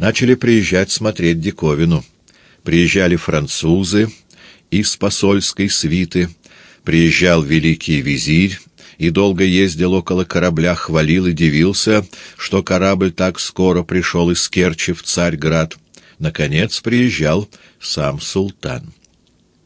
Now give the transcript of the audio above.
Начали приезжать смотреть диковину. Приезжали французы из посольской свиты, приезжал великий визирь и долго ездил около корабля, хвалил и дивился, что корабль так скоро пришел из Керчи в Царьград. Наконец приезжал сам султан.